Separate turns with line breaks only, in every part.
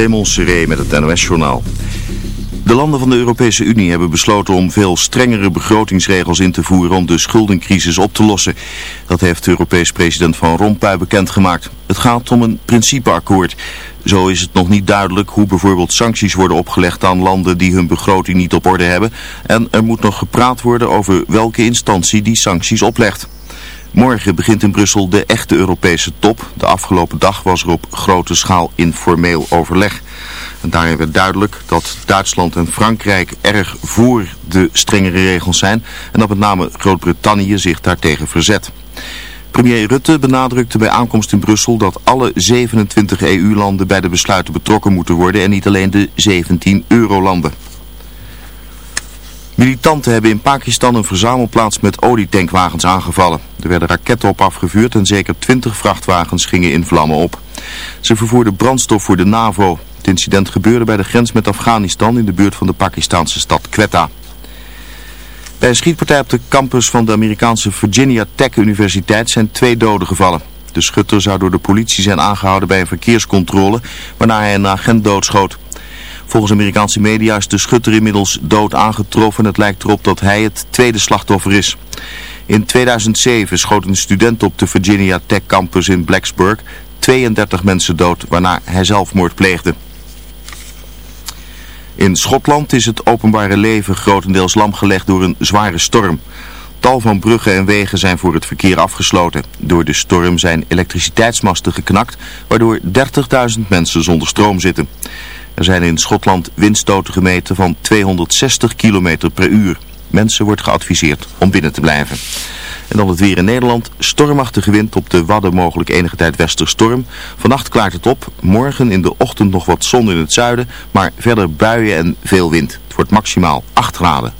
Raymond met het NOS-journaal. De landen van de Europese Unie hebben besloten om veel strengere begrotingsregels in te voeren om de schuldencrisis op te lossen. Dat heeft Europees president Van Rompuy bekendgemaakt. Het gaat om een principeakkoord. Zo is het nog niet duidelijk hoe bijvoorbeeld sancties worden opgelegd aan landen die hun begroting niet op orde hebben. En er moet nog gepraat worden over welke instantie die sancties oplegt. Morgen begint in Brussel de echte Europese top. De afgelopen dag was er op grote schaal informeel overleg. En daarin werd duidelijk dat Duitsland en Frankrijk erg voor de strengere regels zijn en dat met name Groot-Brittannië zich daartegen verzet. Premier Rutte benadrukte bij aankomst in Brussel dat alle 27 EU-landen bij de besluiten betrokken moeten worden en niet alleen de 17 eurolanden. Militanten hebben in Pakistan een verzamelplaats met olietankwagens aangevallen. Er werden raketten op afgevuurd en zeker 20 vrachtwagens gingen in vlammen op. Ze vervoerden brandstof voor de NAVO. Het incident gebeurde bij de grens met Afghanistan in de buurt van de Pakistanse stad Quetta. Bij een schietpartij op de campus van de Amerikaanse Virginia Tech Universiteit zijn twee doden gevallen. De schutter zou door de politie zijn aangehouden bij een verkeerscontrole, waarna hij een agent doodschoot. Volgens Amerikaanse media is de schutter inmiddels dood aangetroffen. Het lijkt erop dat hij het tweede slachtoffer is. In 2007 schoot een student op de Virginia Tech campus in Blacksburg 32 mensen dood, waarna hij zelfmoord pleegde. In Schotland is het openbare leven grotendeels lamgelegd door een zware storm. Tal van bruggen en wegen zijn voor het verkeer afgesloten. Door de storm zijn elektriciteitsmasten geknakt, waardoor 30.000 mensen zonder stroom zitten. Er zijn in Schotland windstoten gemeten van 260 km per uur. Mensen wordt geadviseerd om binnen te blijven. En dan het weer in Nederland. Stormachtige wind op de Wadden mogelijk enige tijd westerstorm. Vannacht klaart het op. Morgen in de ochtend nog wat zon in het zuiden. Maar verder buien en veel wind. Het wordt maximaal 8 graden.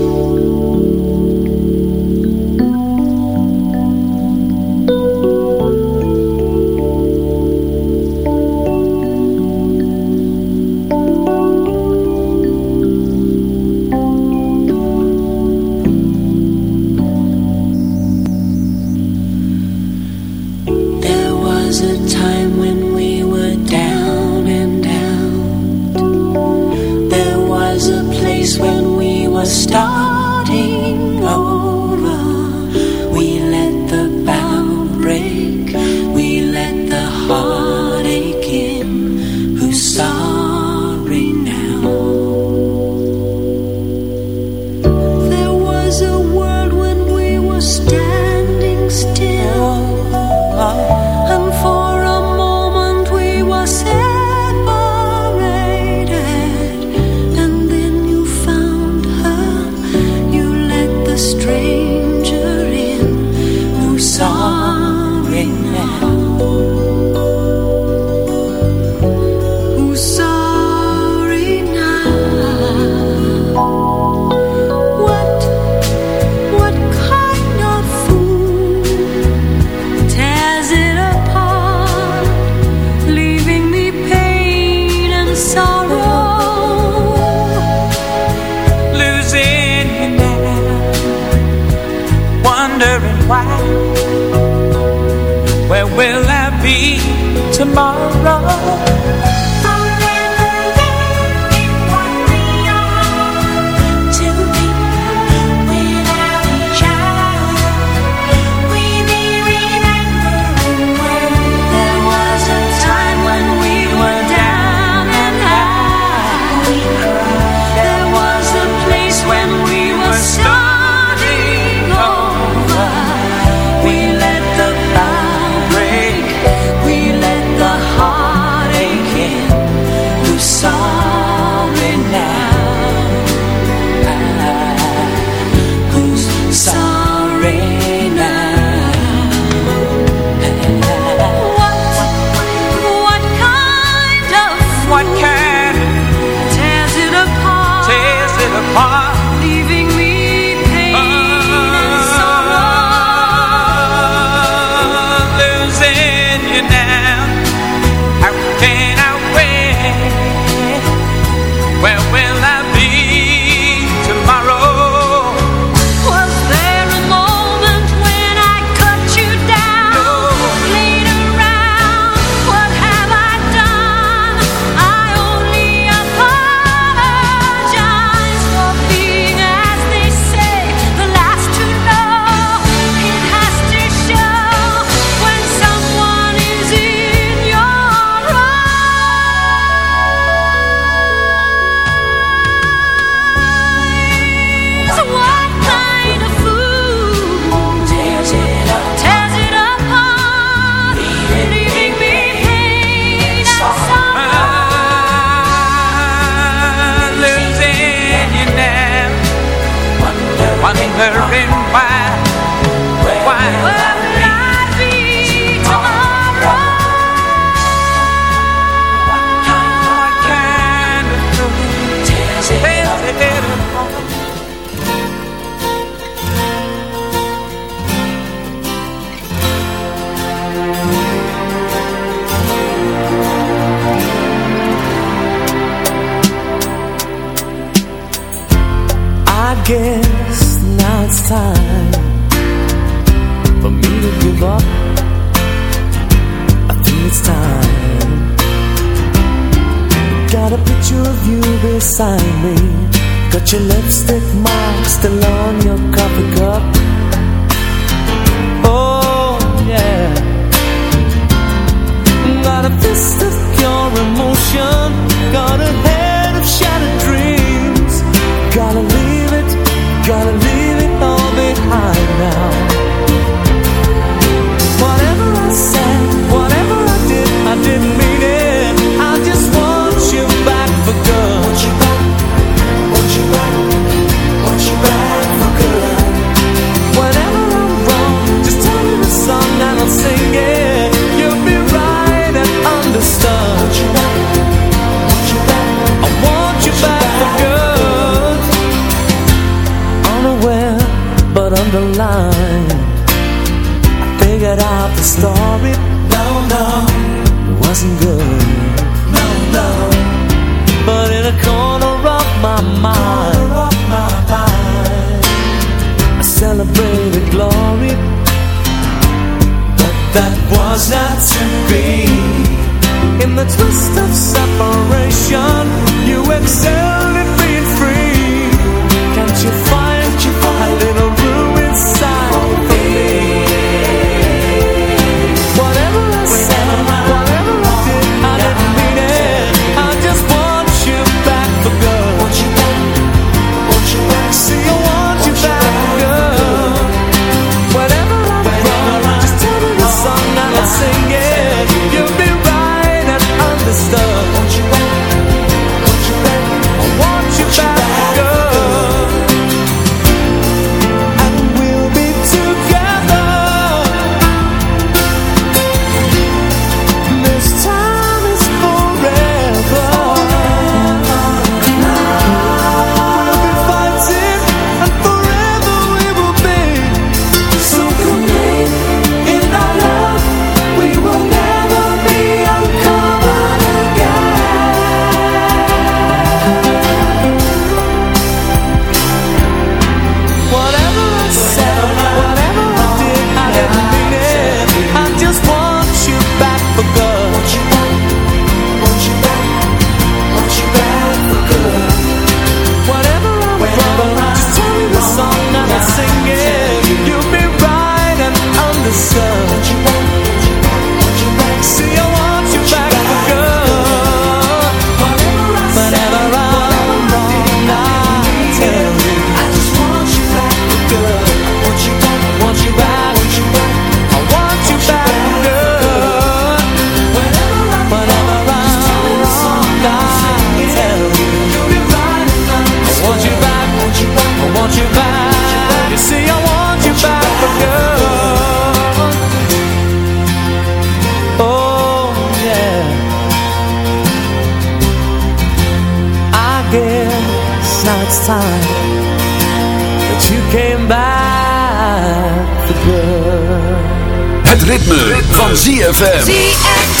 Tomorrow?
Beside me. Got your lipstick mark still on your coffee cup. Oh yeah. Got a fist of pure emotion. Got a head of shattered dreams. Gotta leave it, gotta story? No, no It wasn't good
ZFM.
Mijn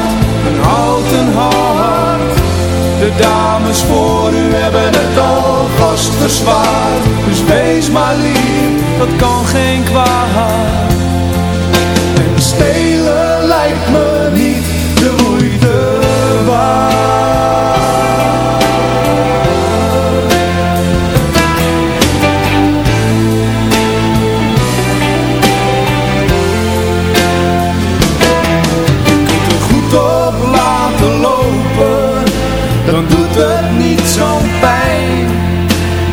De dames voor u hebben het al vast verzwaard. Dus wees maar lief, dat kan geen kwaad.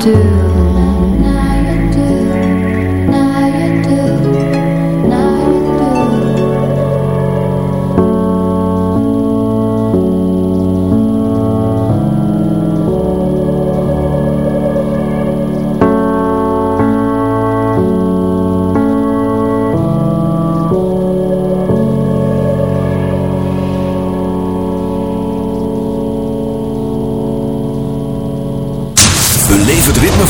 do.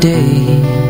day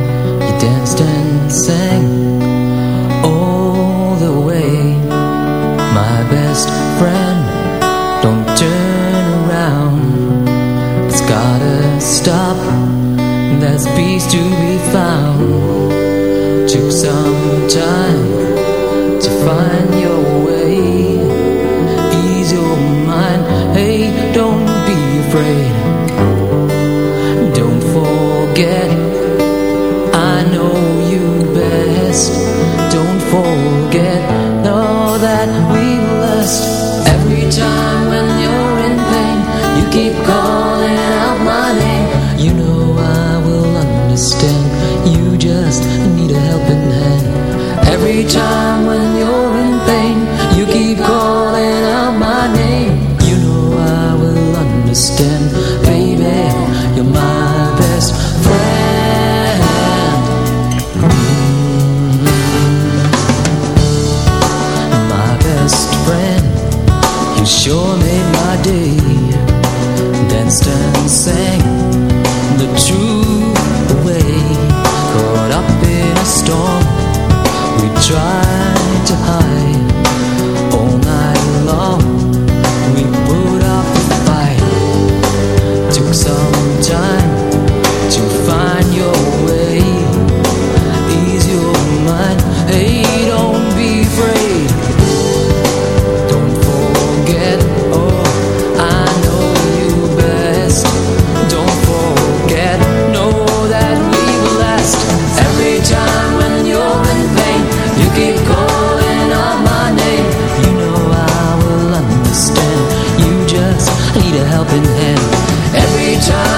a helping hand. Every time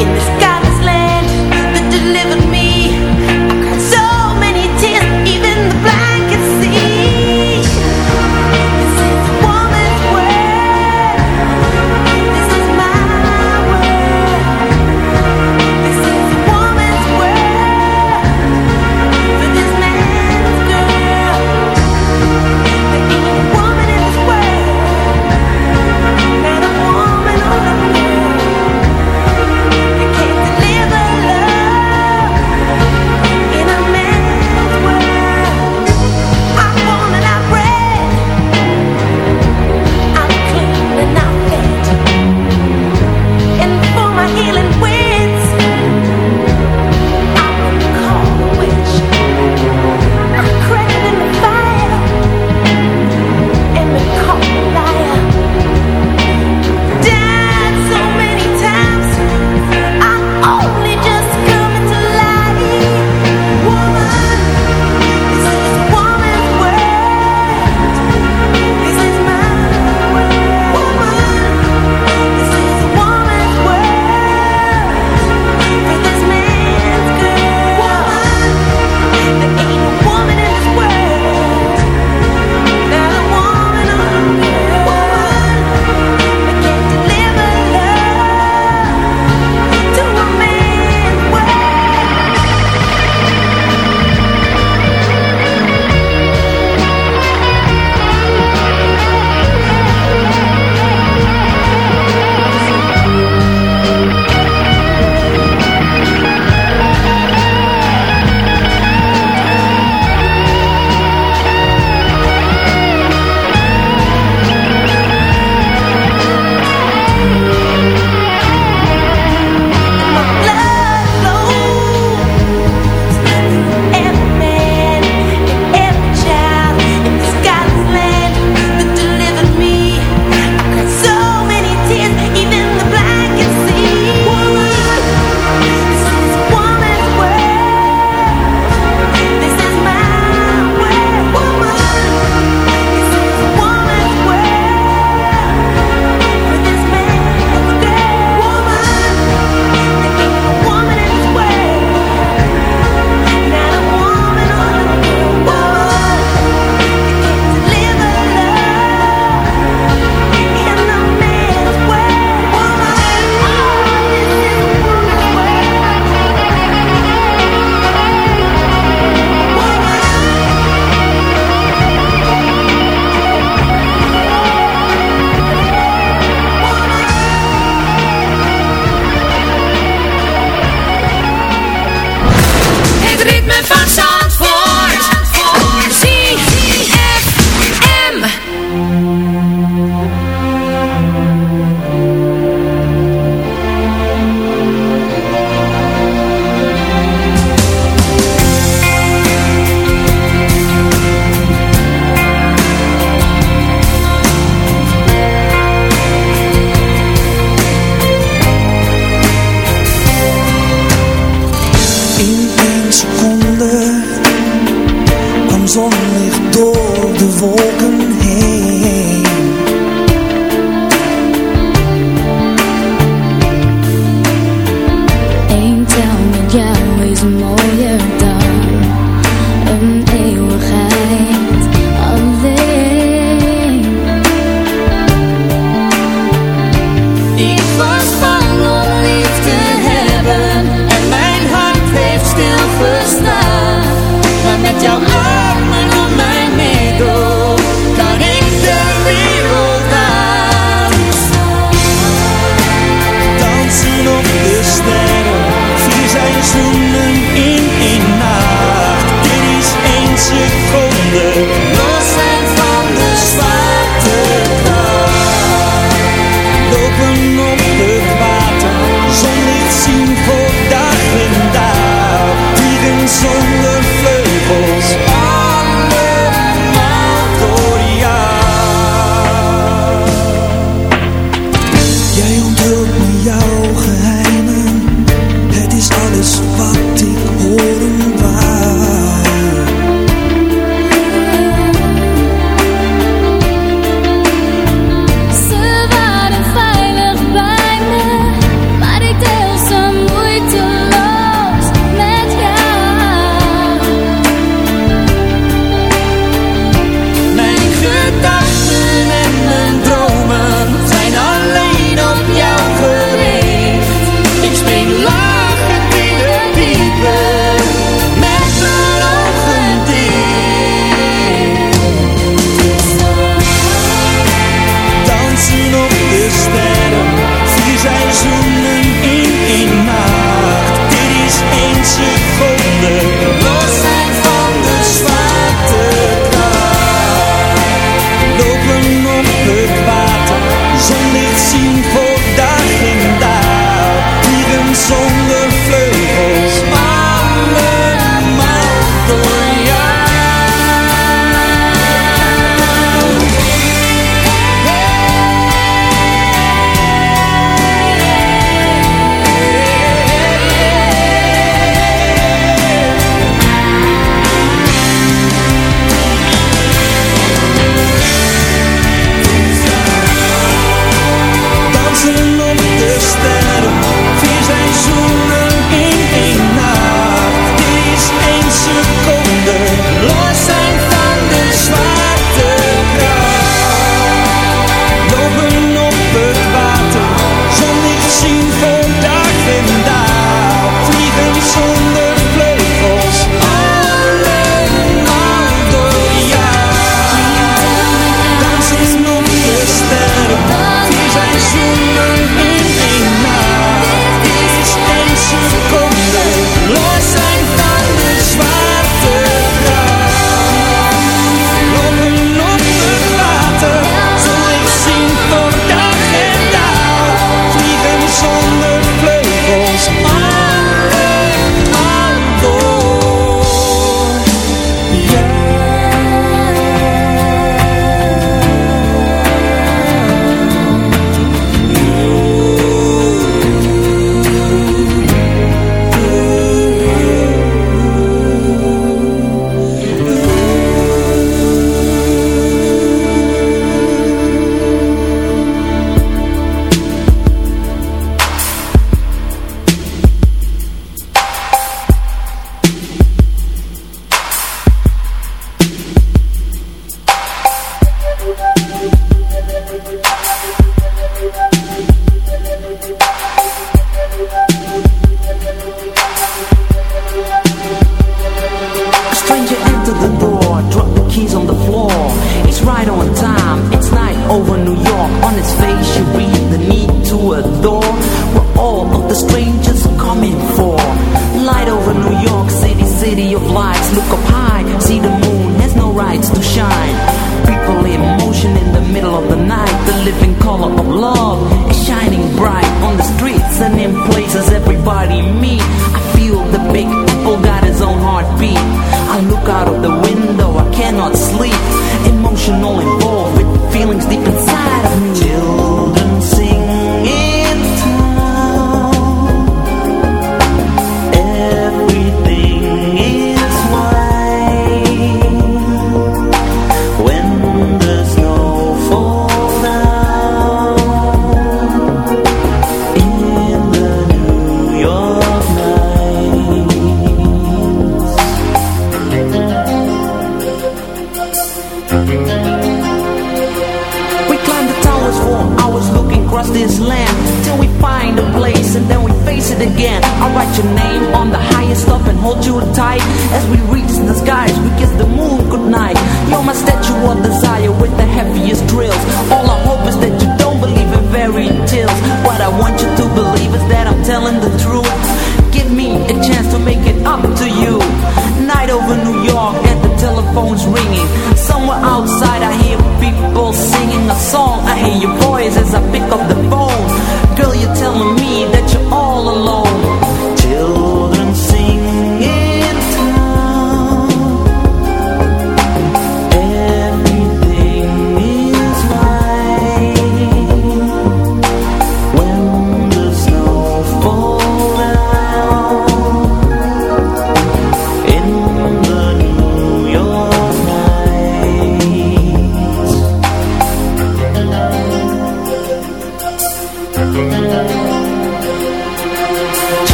in this